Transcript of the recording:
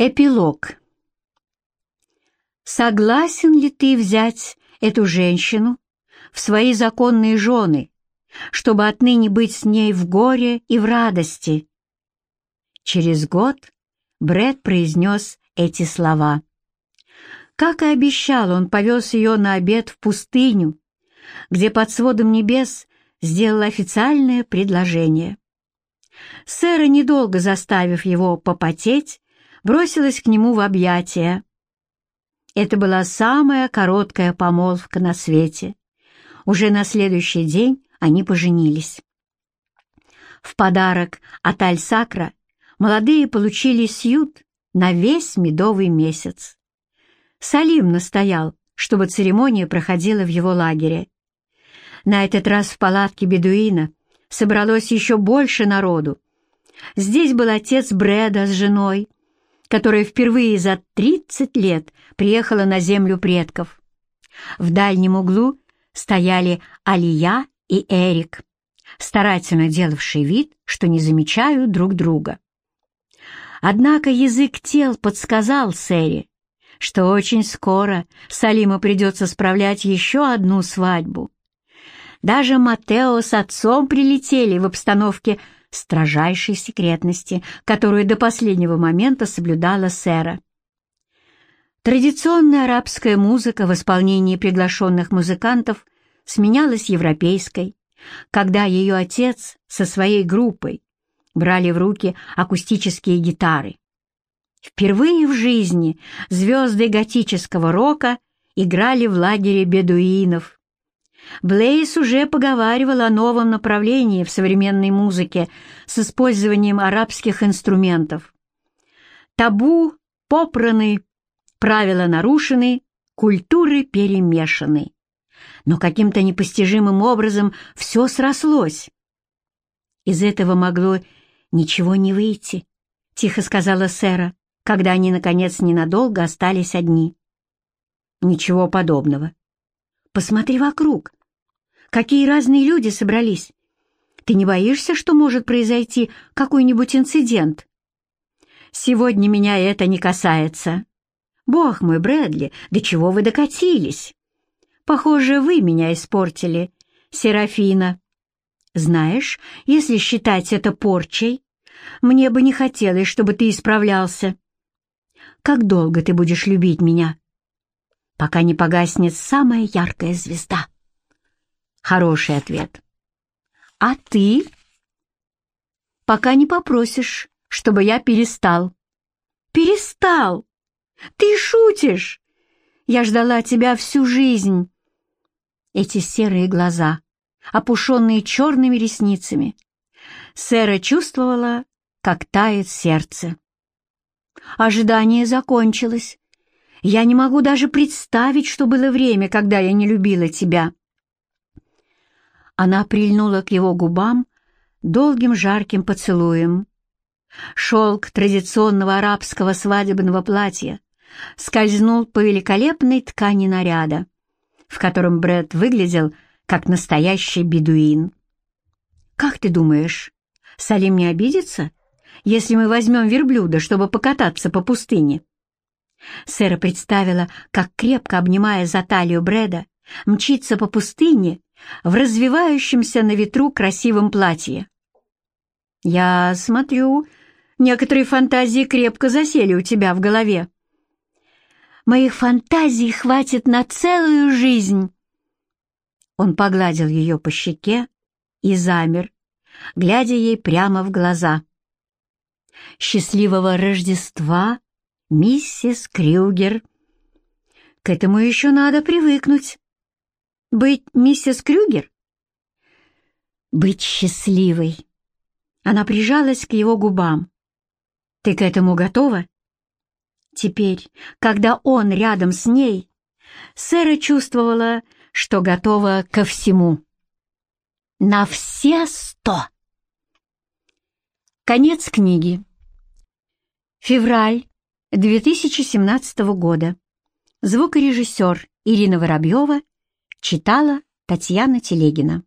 Эпилог. Согласен ли ты взять эту женщину в свои законные жены, чтобы отныне быть с ней в горе и в радости? Через год Бред произнес эти слова. Как и обещал, он повез ее на обед в пустыню, где под сводом небес сделал официальное предложение. Сэра, недолго заставив его попотеть, бросилась к нему в объятия. Это была самая короткая помолвка на свете. Уже на следующий день они поженились. В подарок от Альсакра молодые получили сьют на весь медовый месяц. Салим настоял, чтобы церемония проходила в его лагере. На этот раз в палатке бедуина собралось еще больше народу. Здесь был отец Брэда с женой, которая впервые за 30 лет приехала на землю предков. В дальнем углу стояли Алия и Эрик, старательно делавшие вид, что не замечают друг друга. Однако язык тел подсказал Сэри, что очень скоро Салима придется справлять еще одну свадьбу. Даже Матео с отцом прилетели в обстановке строжайшей секретности, которую до последнего момента соблюдала Сэра. Традиционная арабская музыка в исполнении приглашенных музыкантов сменялась европейской, когда ее отец со своей группой брали в руки акустические гитары. Впервые в жизни звезды готического рока играли в лагере бедуинов, Блейс уже поговаривал о новом направлении в современной музыке с использованием арабских инструментов. Табу попраны, правила нарушены, культуры перемешаны. Но каким-то непостижимым образом все срослось. Из этого могло ничего не выйти, тихо сказала Сэра, когда они, наконец, ненадолго остались одни. Ничего подобного. Посмотри вокруг. Какие разные люди собрались. Ты не боишься, что может произойти какой-нибудь инцидент? Сегодня меня это не касается. Бог мой, Брэдли, до чего вы докатились? Похоже, вы меня испортили, Серафина. Знаешь, если считать это порчей, мне бы не хотелось, чтобы ты исправлялся. Как долго ты будешь любить меня? Пока не погаснет самая яркая звезда. Хороший ответ. А ты? Пока не попросишь, чтобы я перестал. Перестал? Ты шутишь? Я ждала тебя всю жизнь. Эти серые глаза, опушенные черными ресницами. Сэра чувствовала, как тает сердце. Ожидание закончилось. Я не могу даже представить, что было время, когда я не любила тебя. Она прильнула к его губам долгим жарким поцелуем. Шелк традиционного арабского свадебного платья скользнул по великолепной ткани наряда, в котором Бред выглядел как настоящий бедуин. «Как ты думаешь, Салим не обидится, если мы возьмем верблюда, чтобы покататься по пустыне?» Сэра представила, как, крепко обнимая за талию Брэда, мчится по пустыне в развивающемся на ветру красивом платье. «Я смотрю, некоторые фантазии крепко засели у тебя в голове». «Моих фантазий хватит на целую жизнь!» Он погладил ее по щеке и замер, глядя ей прямо в глаза. «Счастливого Рождества, миссис Крюгер!» «К этому еще надо привыкнуть!» Быть миссис Крюгер? Быть счастливой. Она прижалась к его губам. Ты к этому готова? Теперь, когда он рядом с ней, Сэра чувствовала, что готова ко всему. На все сто. Конец книги. Февраль 2017 года. Звукорежиссер Ирина Воробьева Читала Татьяна Телегина.